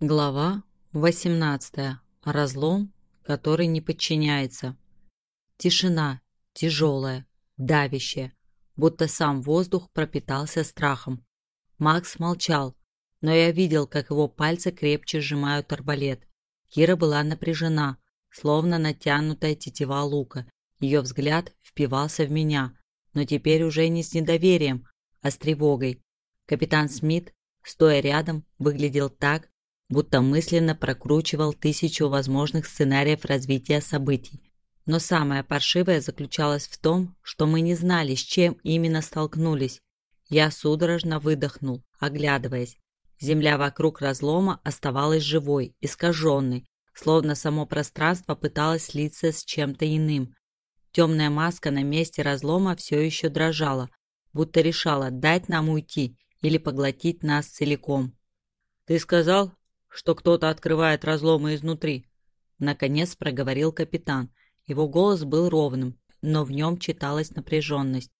Глава 18. Разлом, который не подчиняется. Тишина, тяжелая, давящая, будто сам воздух пропитался страхом. Макс молчал, но я видел, как его пальцы крепче сжимают арбалет. Кира была напряжена, словно натянутая тетива лука. Ее взгляд впивался в меня, но теперь уже не с недоверием, а с тревогой. Капитан Смит, стоя рядом, выглядел так, будто мысленно прокручивал тысячу возможных сценариев развития событий. Но самое паршивое заключалось в том, что мы не знали, с чем именно столкнулись. Я судорожно выдохнул, оглядываясь. Земля вокруг разлома оставалась живой, искаженной, словно само пространство пыталось слиться с чем-то иным. Темная маска на месте разлома все еще дрожала, будто решала, дать нам уйти или поглотить нас целиком. «Ты сказал, что кто-то открывает разломы изнутри», — наконец проговорил капитан. Его голос был ровным, но в нем читалась напряженность.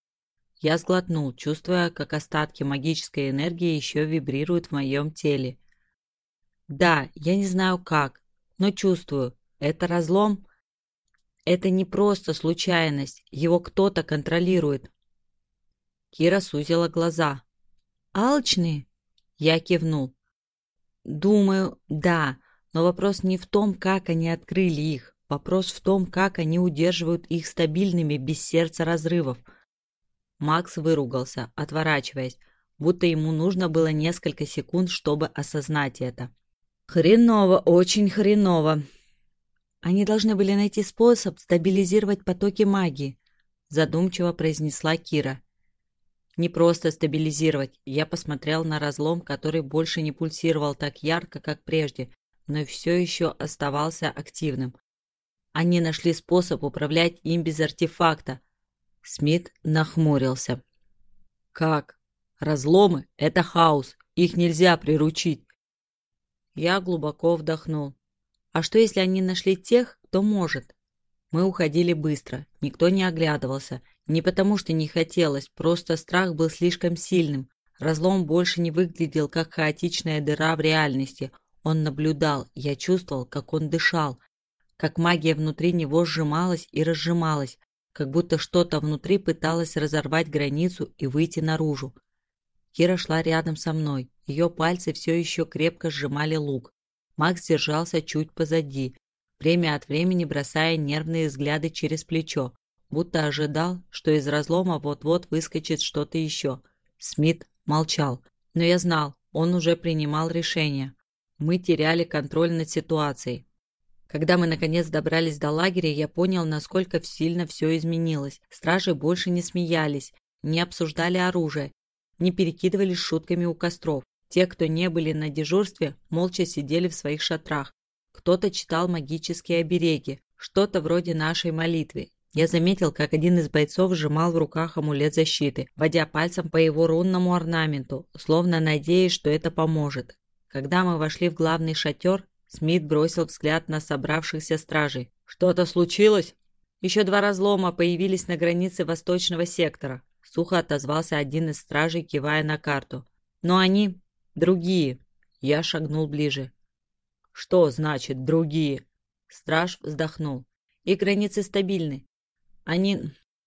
Я сглотнул, чувствуя, как остатки магической энергии еще вибрируют в моем теле. Да, я не знаю как, но чувствую, это разлом. Это не просто случайность, его кто-то контролирует. Кира сузила глаза. «Алчные?» Я кивнул. Думаю, да, но вопрос не в том, как они открыли их. Вопрос в том, как они удерживают их стабильными без сердца разрывов. Макс выругался, отворачиваясь, будто ему нужно было несколько секунд, чтобы осознать это. «Хреново, очень хреново!» «Они должны были найти способ стабилизировать потоки магии», задумчиво произнесла Кира. Не просто стабилизировать. Я посмотрел на разлом, который больше не пульсировал так ярко, как прежде, но все еще оставался активным. Они нашли способ управлять им без артефакта. Смит нахмурился. Как? Разломы — это хаос. Их нельзя приручить. Я глубоко вдохнул. А что, если они нашли тех, кто может? Мы уходили быстро, никто не оглядывался, не потому что не хотелось, просто страх был слишком сильным. Разлом больше не выглядел как хаотичная дыра в реальности. Он наблюдал, я чувствовал, как он дышал, как магия внутри него сжималась и разжималась, как будто что-то внутри пыталось разорвать границу и выйти наружу. Кира шла рядом со мной, ее пальцы все еще крепко сжимали лук. Макс держался чуть позади, время от времени бросая нервные взгляды через плечо, будто ожидал, что из разлома вот-вот выскочит что-то еще. Смит молчал, но я знал, он уже принимал решение. Мы теряли контроль над ситуацией. Когда мы наконец добрались до лагеря, я понял, насколько сильно все изменилось. Стражи больше не смеялись, не обсуждали оружие, не перекидывались шутками у костров. Те, кто не были на дежурстве, молча сидели в своих шатрах, кто-то читал магические обереги, что-то вроде нашей молитвы. Я заметил, как один из бойцов сжимал в руках амулет защиты, водя пальцем по его рунному орнаменту, словно надеясь, что это поможет. Когда мы вошли в главный шатер, Смит бросил взгляд на собравшихся стражей. «Что-то случилось?» «Еще два разлома появились на границе восточного сектора», сухо отозвался один из стражей, кивая на карту. «Но они другие». Я шагнул ближе. Что значит «другие»? Страж вздохнул. И границы стабильны. Они...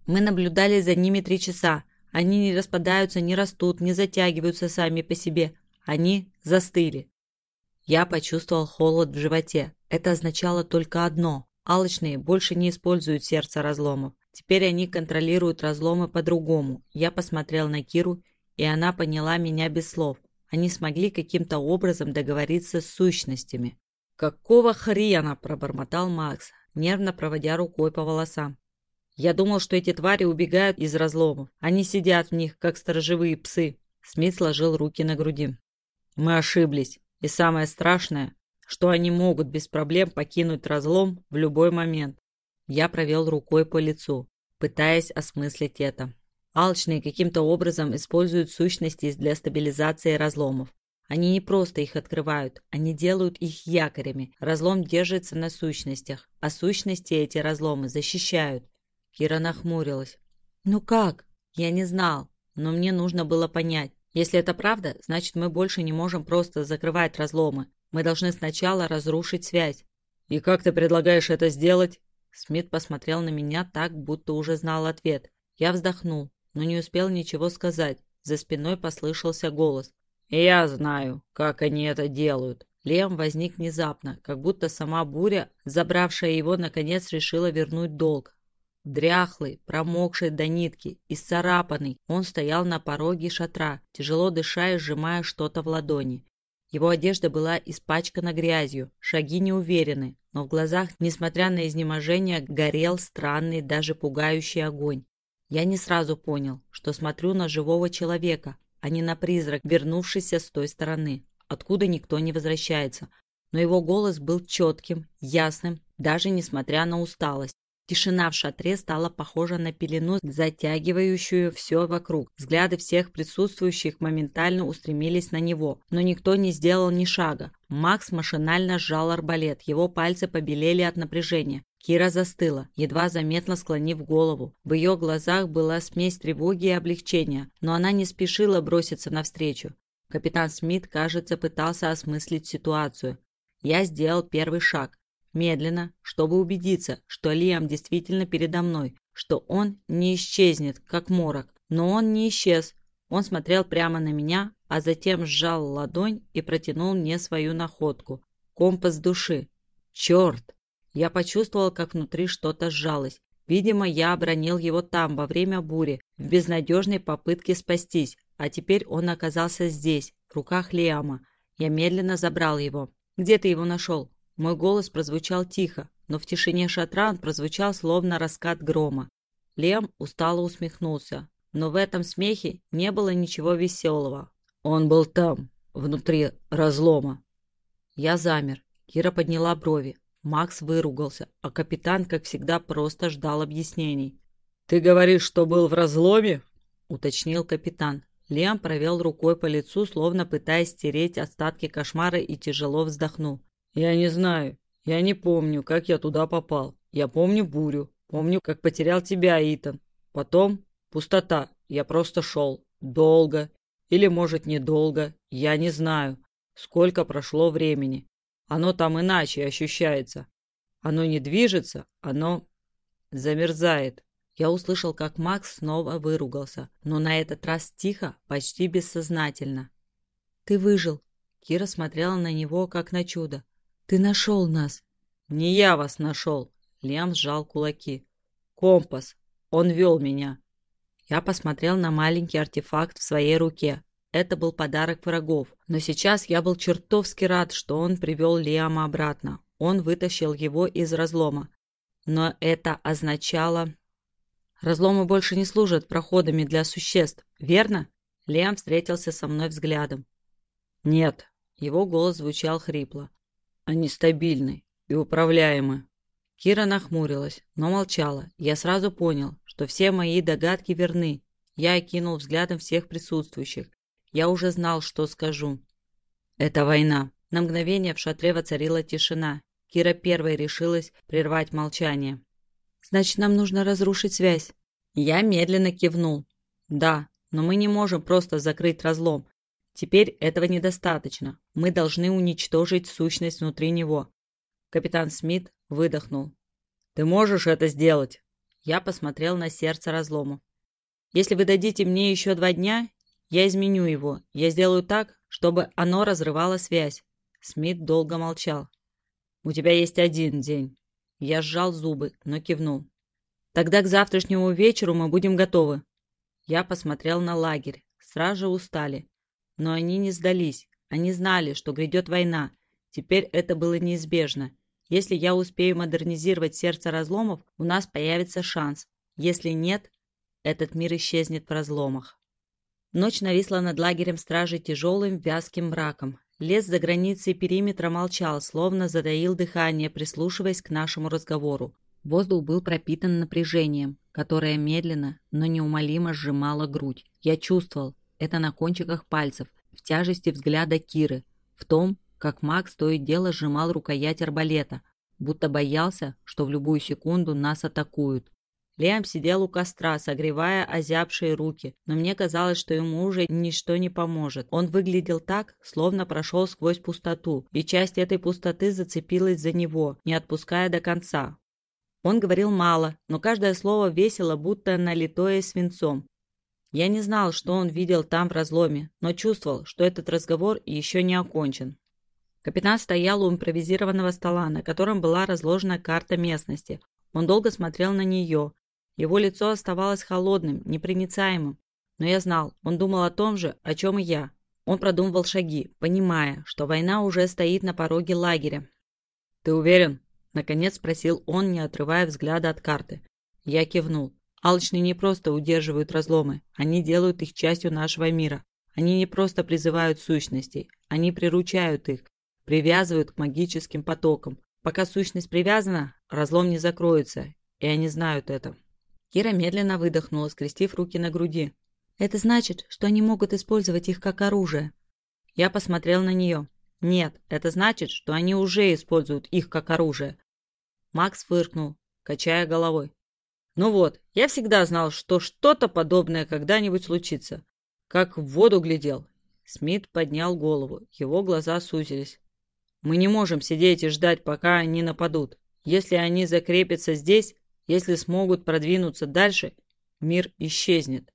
Мы наблюдали за ними три часа. Они не распадаются, не растут, не затягиваются сами по себе. Они застыли. Я почувствовал холод в животе. Это означало только одно. Алочные больше не используют сердце разломов. Теперь они контролируют разломы по-другому. Я посмотрел на Киру, и она поняла меня без слов. Они смогли каким-то образом договориться с сущностями. «Какого хрена?» – пробормотал Макс, нервно проводя рукой по волосам. «Я думал, что эти твари убегают из разломов. Они сидят в них, как сторожевые псы». Смит сложил руки на груди. «Мы ошиблись. И самое страшное, что они могут без проблем покинуть разлом в любой момент». Я провел рукой по лицу, пытаясь осмыслить это. Алчные каким-то образом используют сущности для стабилизации разломов. Они не просто их открывают, они делают их якорями. Разлом держится на сущностях, а сущности эти разломы защищают. Кира нахмурилась. «Ну как?» «Я не знал, но мне нужно было понять. Если это правда, значит мы больше не можем просто закрывать разломы. Мы должны сначала разрушить связь». «И как ты предлагаешь это сделать?» Смит посмотрел на меня так, будто уже знал ответ. Я вздохнул, но не успел ничего сказать. За спиной послышался голос. «Я знаю, как они это делают». Лем возник внезапно, как будто сама буря, забравшая его, наконец решила вернуть долг. Дряхлый, промокший до нитки, исцарапанный, он стоял на пороге шатра, тяжело дыша и сжимая что-то в ладони. Его одежда была испачкана грязью, шаги неуверены, но в глазах, несмотря на изнеможение, горел странный, даже пугающий огонь. Я не сразу понял, что смотрю на живого человека, а не на призрак, вернувшийся с той стороны откуда никто не возвращается. Но его голос был четким, ясным, даже несмотря на усталость. Тишина в шатре стала похожа на пелену, затягивающую все вокруг. Взгляды всех присутствующих моментально устремились на него, но никто не сделал ни шага. Макс машинально сжал арбалет, его пальцы побелели от напряжения. Кира застыла, едва заметно склонив голову. В ее глазах была смесь тревоги и облегчения, но она не спешила броситься навстречу. Капитан Смит, кажется, пытался осмыслить ситуацию. Я сделал первый шаг. Медленно, чтобы убедиться, что Лиам действительно передо мной, что он не исчезнет, как морок. Но он не исчез. Он смотрел прямо на меня, а затем сжал ладонь и протянул мне свою находку. Компас души. Черт! Я почувствовал, как внутри что-то сжалось. Видимо, я обронил его там, во время бури, в безнадежной попытке спастись, а теперь он оказался здесь, в руках Лиама. Я медленно забрал его. «Где ты его нашел?» Мой голос прозвучал тихо, но в тишине шатра он прозвучал словно раскат грома. Лем устало усмехнулся, но в этом смехе не было ничего веселого. «Он был там, внутри разлома». Я замер. Кира подняла брови. Макс выругался, а капитан, как всегда, просто ждал объяснений. «Ты говоришь, что был в разломе?» — уточнил капитан. Лиам провел рукой по лицу, словно пытаясь стереть остатки кошмара и тяжело вздохнул. «Я не знаю. Я не помню, как я туда попал. Я помню бурю. Помню, как потерял тебя, Итан. Потом пустота. Я просто шел. Долго. Или, может, недолго. Я не знаю. Сколько прошло времени. Оно там иначе ощущается. Оно не движется, оно замерзает. Я услышал, как Макс снова выругался, но на этот раз тихо, почти бессознательно. «Ты выжил!» Кира смотрела на него, как на чудо. «Ты нашел нас!» «Не я вас нашел!» Лем сжал кулаки. «Компас! Он вел меня!» Я посмотрел на маленький артефакт в своей руке. Это был подарок врагов, но сейчас я был чертовски рад, что он привел Лиама обратно. Он вытащил его из разлома. Но это означало... Разломы больше не служат проходами для существ, верно? Лиам встретился со мной взглядом. Нет. Его голос звучал хрипло. Они стабильны и управляемы. Кира нахмурилась, но молчала. Я сразу понял, что все мои догадки верны. Я окинул взглядом всех присутствующих. Я уже знал, что скажу. Это война. На мгновение в шатре воцарила тишина. Кира первой решилась прервать молчание. Значит, нам нужно разрушить связь. Я медленно кивнул. Да, но мы не можем просто закрыть разлом. Теперь этого недостаточно. Мы должны уничтожить сущность внутри него. Капитан Смит выдохнул. Ты можешь это сделать? Я посмотрел на сердце разлома. Если вы дадите мне еще два дня, я изменю его. Я сделаю так, чтобы оно разрывало связь. Смит долго молчал. У тебя есть один день. Я сжал зубы, но кивнул. Тогда к завтрашнему вечеру мы будем готовы. Я посмотрел на лагерь. Стражи устали. Но они не сдались. Они знали, что грядет война. Теперь это было неизбежно. Если я успею модернизировать сердце разломов, у нас появится шанс. Если нет, этот мир исчезнет в разломах. Ночь нависла над лагерем стражи тяжелым вязким мраком. Лес за границей периметра молчал, словно затаил дыхание, прислушиваясь к нашему разговору. Воздух был пропитан напряжением, которое медленно, но неумолимо сжимало грудь. Я чувствовал это на кончиках пальцев, в тяжести взгляда Киры, в том, как Макс то и дело сжимал рукоять арбалета, будто боялся, что в любую секунду нас атакуют. Лиам сидел у костра, согревая озябшие руки, но мне казалось, что ему уже ничто не поможет. Он выглядел так, словно прошел сквозь пустоту, и часть этой пустоты зацепилась за него, не отпуская до конца. Он говорил мало, но каждое слово весело, будто налитое свинцом. Я не знал, что он видел там в разломе, но чувствовал, что этот разговор еще не окончен. Капитан стоял у импровизированного стола, на котором была разложена карта местности. Он долго смотрел на нее, его лицо оставалось холодным, непроницаемым, но я знал, он думал о том же, о чем и я. Он продумывал шаги, понимая, что война уже стоит на пороге лагеря. «Ты уверен?» – наконец спросил он, не отрывая взгляда от карты. Я кивнул. Алчные не просто удерживают разломы, они делают их частью нашего мира. Они не просто призывают сущностей, они приручают их, привязывают к магическим потокам. Пока сущность привязана, разлом не закроется, и они знают это. Кира медленно выдохнула, скрестив руки на груди. «Это значит, что они могут использовать их как оружие». Я посмотрел на нее. «Нет, это значит, что они уже используют их как оружие». Макс фыркнул, качая головой. «Ну вот, я всегда знал, что что-то подобное когда-нибудь случится. Как в воду глядел». Смит поднял голову, его глаза сузились. «Мы не можем сидеть и ждать, пока они нападут. Если они закрепятся здесь, если смогут продвинуться дальше, мир исчезнет.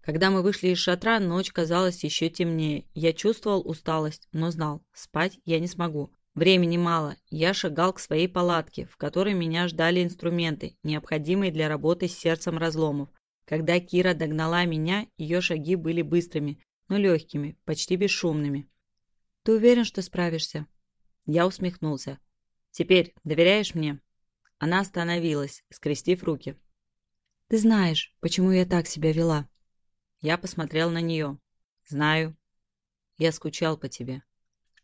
Когда мы вышли из шатра, ночь казалась еще темнее. Я чувствовал усталость, но знал, спать я не смогу. Времени мало. Я шагал к своей палатке, в которой меня ждали инструменты, необходимые для работы с сердцем разломов. Когда Кира догнала меня, ее шаги были быстрыми, но легкими, почти бесшумными. «Ты уверен, что справишься?» Я усмехнулся. «Теперь доверяешь мне?» Она остановилась, скрестив руки. «Ты знаешь, почему я так себя вела?» Я посмотрел на нее. «Знаю. Я скучал по тебе».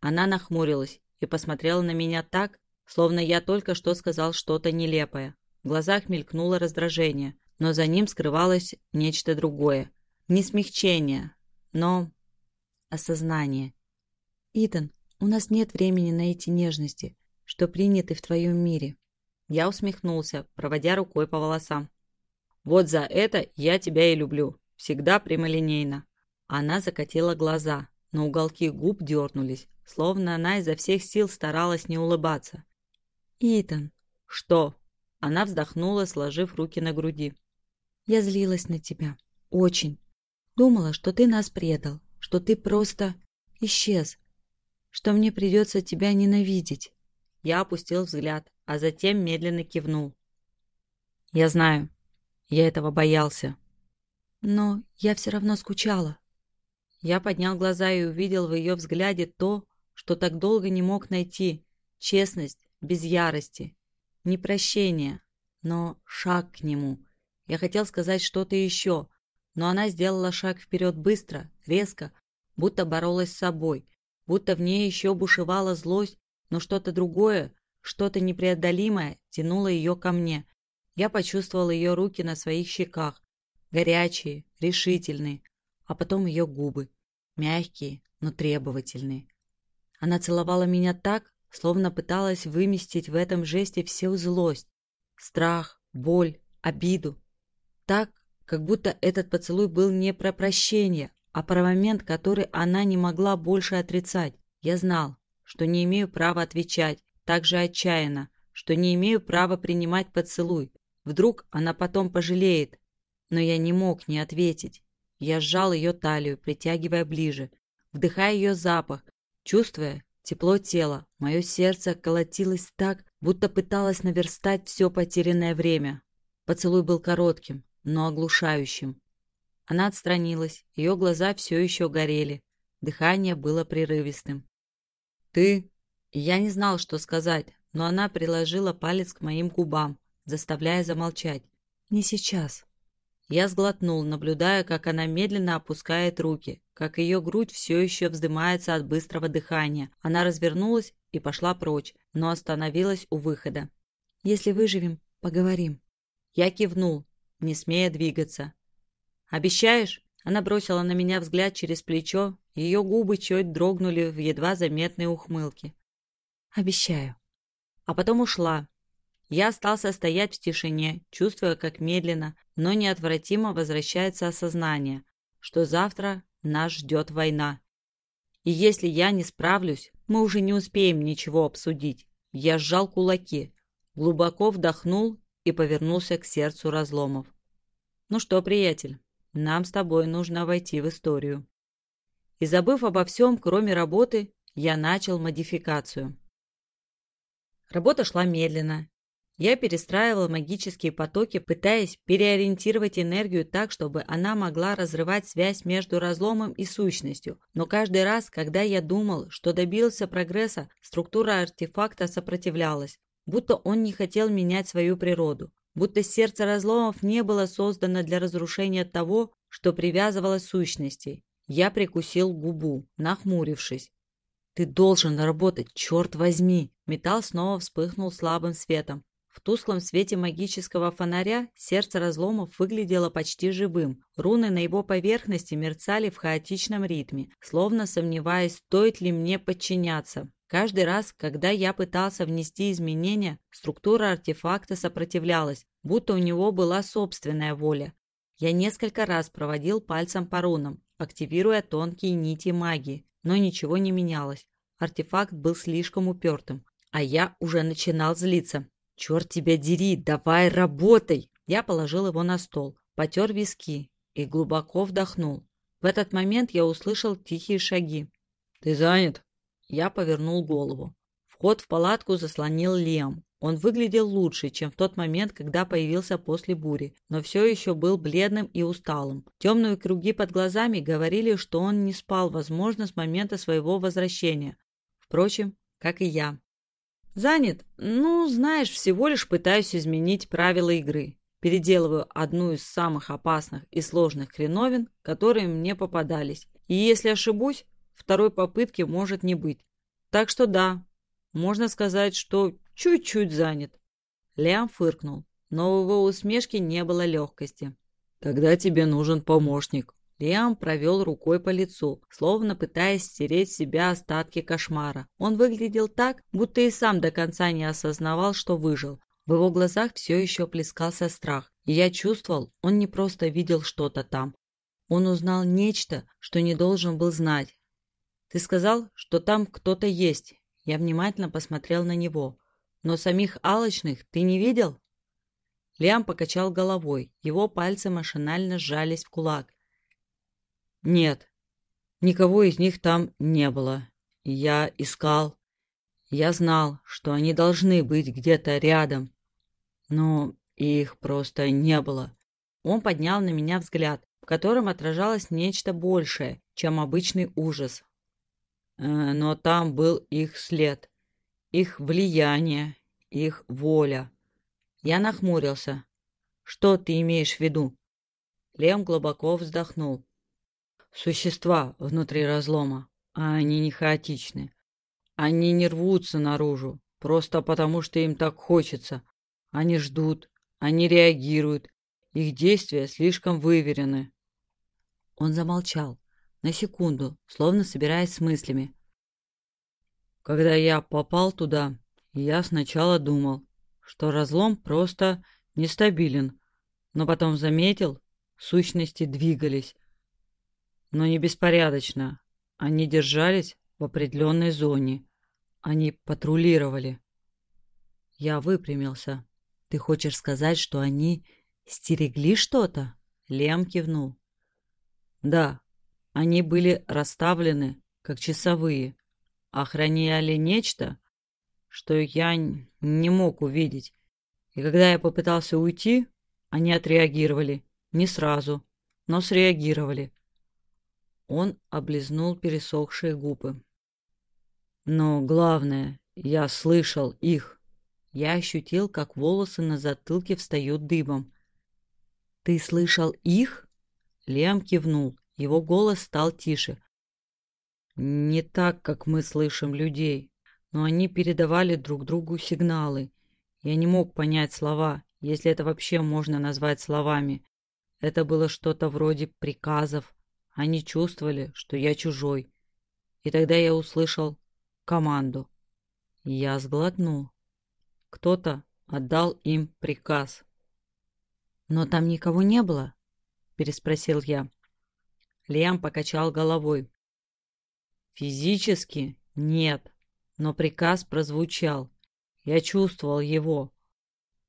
Она нахмурилась и посмотрела на меня так, словно я только что сказал что-то нелепое. В глазах мелькнуло раздражение, но за ним скрывалось нечто другое. Не смягчение, но осознание. «Итан, у нас нет времени на эти нежности, что приняты в твоем мире. Я усмехнулся, проводя рукой по волосам. «Вот за это я тебя и люблю. Всегда прямолинейно». Она закатила глаза, но уголки губ дернулись, словно она изо всех сил старалась не улыбаться. «Итан!» «Что?» Она вздохнула, сложив руки на груди. «Я злилась на тебя. Очень. Думала, что ты нас предал, что ты просто исчез, что мне придется тебя ненавидеть». Я опустил взгляд, а затем медленно кивнул. «Я знаю. Я этого боялся». «Но я все равно скучала». Я поднял глаза и увидел в ее взгляде то, что так долго не мог найти. Честность без ярости. Не прощение, но шаг к нему. Я хотел сказать что-то еще, но она сделала шаг вперед быстро, резко, будто боролась с собой, будто в ней еще бушевала злость, но что-то другое, что-то непреодолимое тянуло ее ко мне. Я почувствовал ее руки на своих щеках. Горячие, решительные. А потом ее губы. Мягкие, но требовательные. Она целовала меня так, словно пыталась выместить в этом жесте всю злость, страх, боль, обиду. Так, как будто этот поцелуй был не про прощение, а про момент, который она не могла больше отрицать. Я знал, что не имею права отвечать, так же отчаянно, что не имею права принимать поцелуй. Вдруг она потом пожалеет. Но я не мог не ответить. Я сжал ее талию, притягивая ближе, вдыхая ее запах, чувствуя тепло тела. Мое сердце колотилось так, будто пыталось наверстать все потерянное время. Поцелуй был коротким, но оглушающим. Она отстранилась, ее глаза все еще горели. Дыхание было прерывистым. «Ты я не знал, что сказать, но она приложила палец к моим губам, заставляя замолчать. «Не сейчас». Я сглотнул, наблюдая, как она медленно опускает руки, как ее грудь все еще вздымается от быстрого дыхания. Она развернулась и пошла прочь, но остановилась у выхода. «Если выживем, поговорим». Я кивнул, не смея двигаться. «Обещаешь?» Она бросила на меня взгляд через плечо, ее губы чуть дрогнули в едва заметной ухмылке. Обещаю. А потом ушла. Я остался стоять в тишине, чувствуя, как медленно, но неотвратимо возвращается осознание, что завтра нас ждет война. И если я не справлюсь, мы уже не успеем ничего обсудить. Я сжал кулаки, глубоко вдохнул и повернулся к сердцу разломов. Ну что, приятель, нам с тобой нужно войти в историю. И забыв обо всем, кроме работы, я начал модификацию. Работа шла медленно. Я перестраивал магические потоки, пытаясь переориентировать энергию так, чтобы она могла разрывать связь между разломом и сущностью. Но каждый раз, когда я думал, что добился прогресса, структура артефакта сопротивлялась, будто он не хотел менять свою природу, будто сердце разломов не было создано для разрушения того, что привязывало сущностей. Я прикусил губу, нахмурившись. «Ты должен работать, черт возьми!» Металл снова вспыхнул слабым светом. В тусклом свете магического фонаря сердце разломов выглядело почти живым. Руны на его поверхности мерцали в хаотичном ритме, словно сомневаясь, стоит ли мне подчиняться. Каждый раз, когда я пытался внести изменения, структура артефакта сопротивлялась, будто у него была собственная воля. Я несколько раз проводил пальцем по рунам, активируя тонкие нити магии, но ничего не менялось. Артефакт был слишком упертым, а я уже начинал злиться. «Черт тебя дери, давай работай!» Я положил его на стол, потер виски и глубоко вдохнул. В этот момент я услышал тихие шаги. «Ты занят?» Я повернул голову. Вход в палатку заслонил Лем. Он выглядел лучше, чем в тот момент, когда появился после бури, но все еще был бледным и усталым. Темные круги под глазами говорили, что он не спал, возможно, с момента своего возвращения. Впрочем, как и я. Занят? Ну, знаешь, всего лишь пытаюсь изменить правила игры. Переделываю одну из самых опасных и сложных хреновин, которые мне попадались. И если ошибусь, второй попытки может не быть. Так что да, можно сказать, что чуть-чуть занят. Лиам фыркнул, но в его усмешке не было легкости. «Тогда тебе нужен помощник», Лиам провел рукой по лицу, словно пытаясь стереть с себя остатки кошмара. Он выглядел так, будто и сам до конца не осознавал, что выжил. В его глазах все еще плескался страх, и я чувствовал, он не просто видел что-то там. Он узнал нечто, что не должен был знать. «Ты сказал, что там кто-то есть». Я внимательно посмотрел на него. «Но самих алочных ты не видел?» Лиам покачал головой, его пальцы машинально сжались в кулак. Нет, никого из них там не было. Я искал. Я знал, что они должны быть где-то рядом. Но их просто не было. Он поднял на меня взгляд, в котором отражалось нечто большее, чем обычный ужас. Э, но там был их след, их влияние, их воля. Я нахмурился. Что ты имеешь в виду? Лем глубоко вздохнул существа внутри разлома, а они не хаотичны. Они не рвутся наружу, просто потому что им так хочется. Они ждут, они реагируют, их действия слишком выверены. Он замолчал, на секунду, словно собираясь с мыслями. Когда я попал туда, я сначала думал, что разлом просто нестабилен, но потом заметил, сущности двигались, но не беспорядочно. Они держались в определенной зоне. Они патрулировали. Я выпрямился. Ты хочешь сказать, что они стерегли что-то? Лем кивнул. Да, они были расставлены, как часовые. Охраняли нечто, что я не мог увидеть. И когда я попытался уйти, они отреагировали. Не сразу, но среагировали. Он облизнул пересохшие губы. Но главное, я слышал их. Я ощутил, как волосы на затылке встают дыбом. «Ты слышал их?» Лем кивнул. Его голос стал тише. «Не так, как мы слышим людей, но они передавали друг другу сигналы. Я не мог понять слова, если это вообще можно назвать словами. Это было что-то вроде приказов, они чувствовали, что я чужой. И тогда я услышал команду. Я сглотнул. Кто-то отдал им приказ. «Но там никого не было?» — переспросил я. Лиам покачал головой. «Физически нет, но приказ прозвучал. Я чувствовал его.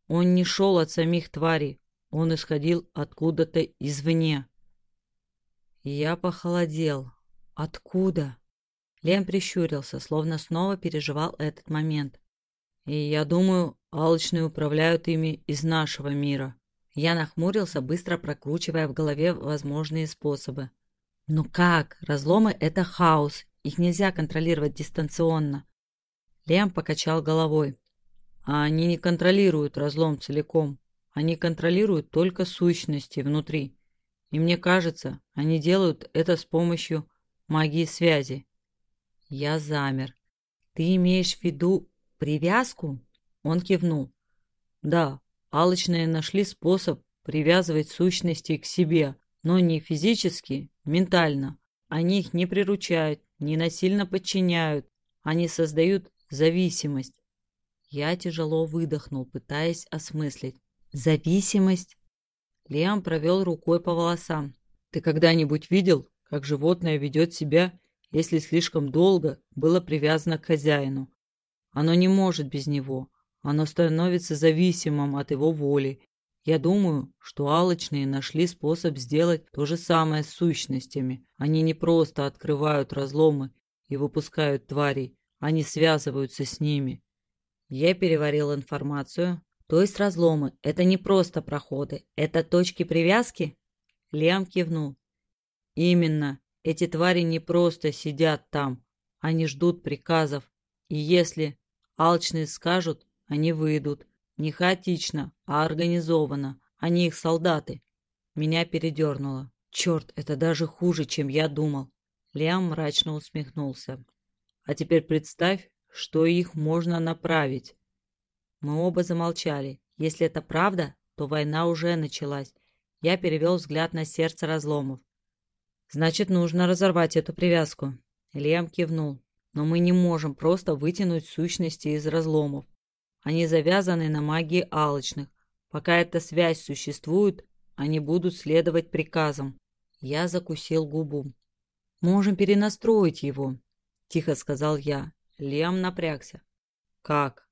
Он не шел от самих тварей, он исходил откуда-то извне. Я похолодел. Откуда? Лем прищурился, словно снова переживал этот момент. И я думаю, алчные управляют ими из нашего мира. Я нахмурился, быстро прокручивая в голове возможные способы. Ну как? Разломы — это хаос. Их нельзя контролировать дистанционно. Лем покачал головой. А они не контролируют разлом целиком. Они контролируют только сущности внутри. И мне кажется, они делают это с помощью магии связи. Я замер. Ты имеешь в виду привязку? Он кивнул. Да, алчные нашли способ привязывать сущности к себе, но не физически, ментально. Они их не приручают, не насильно подчиняют. Они создают зависимость. Я тяжело выдохнул, пытаясь осмыслить. Зависимость? Лиам провел рукой по волосам. Ты когда-нибудь видел, как животное ведет себя, если слишком долго было привязано к хозяину? Оно не может без него. Оно становится зависимым от его воли. Я думаю, что алочные нашли способ сделать то же самое с сущностями. Они не просто открывают разломы и выпускают тварей, они связываются с ними. Я переварил информацию. То есть разломы – это не просто проходы, это точки привязки? Лиам кивнул. Именно. Эти твари не просто сидят там, они ждут приказов. И если алчные скажут, они выйдут. Не хаотично, а организованно. Они их солдаты. Меня передернуло. Черт, это даже хуже, чем я думал. Лиам мрачно усмехнулся. А теперь представь, что их можно направить. Мы оба замолчали. Если это правда, то война уже началась. Я перевел взгляд на сердце разломов. Значит, нужно разорвать эту привязку. Лем кивнул. Но мы не можем просто вытянуть сущности из разломов. Они завязаны на магии алочных. Пока эта связь существует, они будут следовать приказам. Я закусил губу. «Можем перенастроить его», — тихо сказал я. Лем напрягся. «Как?»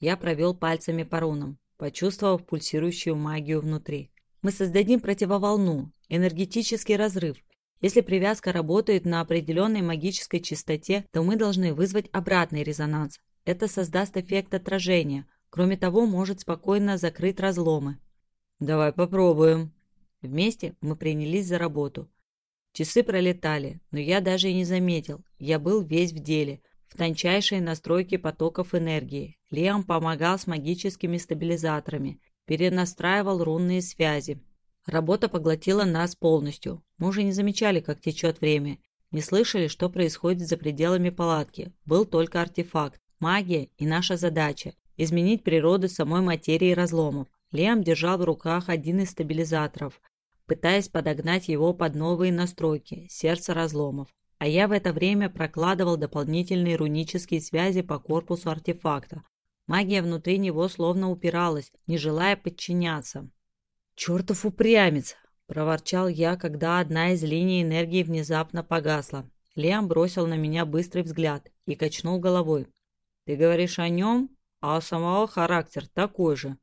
Я провел пальцами по рунам, почувствовав пульсирующую магию внутри. «Мы создадим противоволну, энергетический разрыв. Если привязка работает на определенной магической частоте, то мы должны вызвать обратный резонанс. Это создаст эффект отражения. Кроме того, может спокойно закрыть разломы». «Давай попробуем». Вместе мы принялись за работу. Часы пролетали, но я даже и не заметил. Я был весь в деле в тончайшей настройке потоков энергии. Лиам помогал с магическими стабилизаторами, перенастраивал рунные связи. Работа поглотила нас полностью. Мы уже не замечали, как течет время. Не слышали, что происходит за пределами палатки. Был только артефакт, магия и наша задача – изменить природу самой материи разломов. Лиам держал в руках один из стабилизаторов, пытаясь подогнать его под новые настройки – сердце разломов а я в это время прокладывал дополнительные рунические связи по корпусу артефакта. Магия внутри него словно упиралась, не желая подчиняться. «Чертов упрямец!» – проворчал я, когда одна из линий энергии внезапно погасла. Лиам бросил на меня быстрый взгляд и качнул головой. «Ты говоришь о нем, а у самого характер такой же».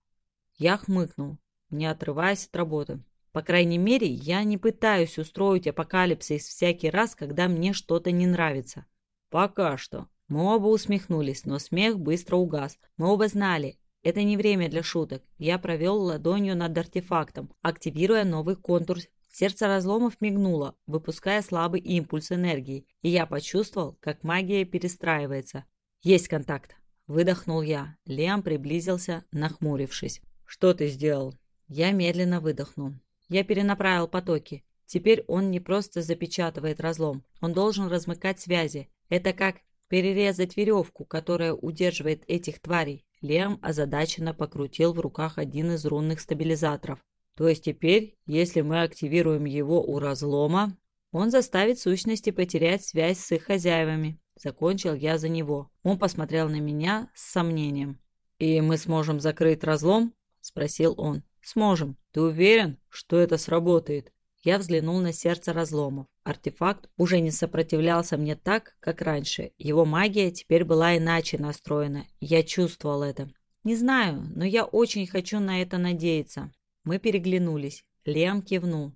Я хмыкнул, не отрываясь от работы. По крайней мере, я не пытаюсь устроить апокалипсис всякий раз, когда мне что-то не нравится. Пока что. Мы оба усмехнулись, но смех быстро угас. Мы оба знали, это не время для шуток. Я провел ладонью над артефактом, активируя новый контур. Сердце разломов мигнуло, выпуская слабый импульс энергии, и я почувствовал, как магия перестраивается. Есть контакт. Выдохнул я. Лиам приблизился, нахмурившись. «Что ты сделал?» Я медленно выдохнул. Я перенаправил потоки. Теперь он не просто запечатывает разлом, он должен размыкать связи. Это как перерезать веревку, которая удерживает этих тварей. Лем озадаченно покрутил в руках один из рунных стабилизаторов. То есть теперь, если мы активируем его у разлома, он заставит сущности потерять связь с их хозяевами. Закончил я за него. Он посмотрел на меня с сомнением. «И мы сможем закрыть разлом?» — спросил он. «Сможем. Ты уверен, что это сработает?» Я взглянул на сердце разломов. Артефакт уже не сопротивлялся мне так, как раньше. Его магия теперь была иначе настроена. Я чувствовал это. Не знаю, но я очень хочу на это надеяться. Мы переглянулись. Лиам кивнул.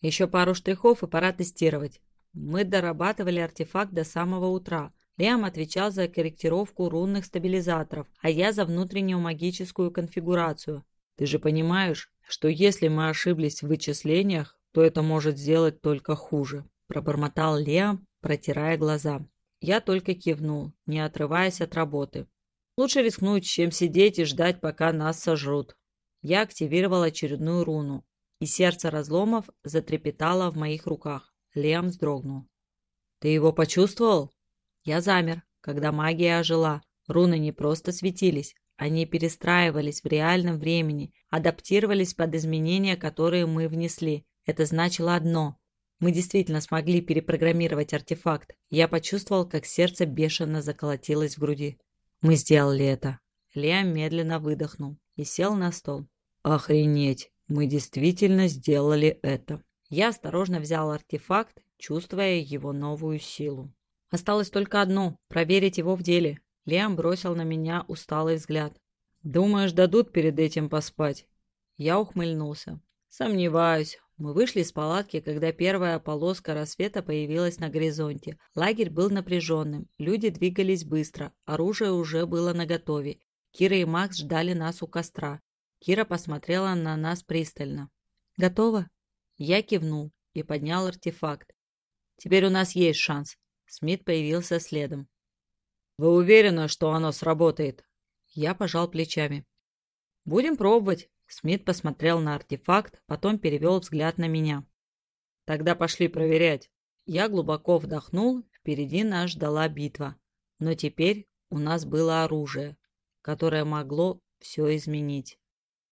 Еще пару штрихов и пора тестировать. Мы дорабатывали артефакт до самого утра. Лиам отвечал за корректировку рунных стабилизаторов, а я за внутреннюю магическую конфигурацию. Ты же понимаешь, что если мы ошиблись в вычислениях, то это может сделать только хуже. Пробормотал Лиам, протирая глаза. Я только кивнул, не отрываясь от работы. Лучше рискнуть, чем сидеть и ждать, пока нас сожрут. Я активировал очередную руну, и сердце разломов затрепетало в моих руках. Лем вздрогнул. «Ты его почувствовал?» Я замер, когда магия ожила. Руны не просто светились, они перестраивались в реальном времени, адаптировались под изменения, которые мы внесли. Это значило одно. Мы действительно смогли перепрограммировать артефакт. Я почувствовал, как сердце бешено заколотилось в груди. Мы сделали это. Лиам медленно выдохнул и сел на стол. Охренеть, мы действительно сделали это. Я осторожно взял артефакт, чувствуя его новую силу. Осталось только одно – проверить его в деле. Лиам бросил на меня усталый взгляд. «Думаешь, дадут перед этим поспать?» Я ухмыльнулся. «Сомневаюсь. Мы вышли из палатки, когда первая полоска рассвета появилась на горизонте. Лагерь был напряженным, люди двигались быстро, оружие уже было наготове. Кира и Макс ждали нас у костра. Кира посмотрела на нас пристально. «Готово?» Я кивнул и поднял артефакт. «Теперь у нас есть шанс». Смит появился следом. «Вы уверены, что оно сработает?» Я пожал плечами. «Будем пробовать. Смит посмотрел на артефакт, потом перевел взгляд на меня. «Тогда пошли проверять». Я глубоко вдохнул, впереди нас ждала битва. Но теперь у нас было оружие, которое могло все изменить.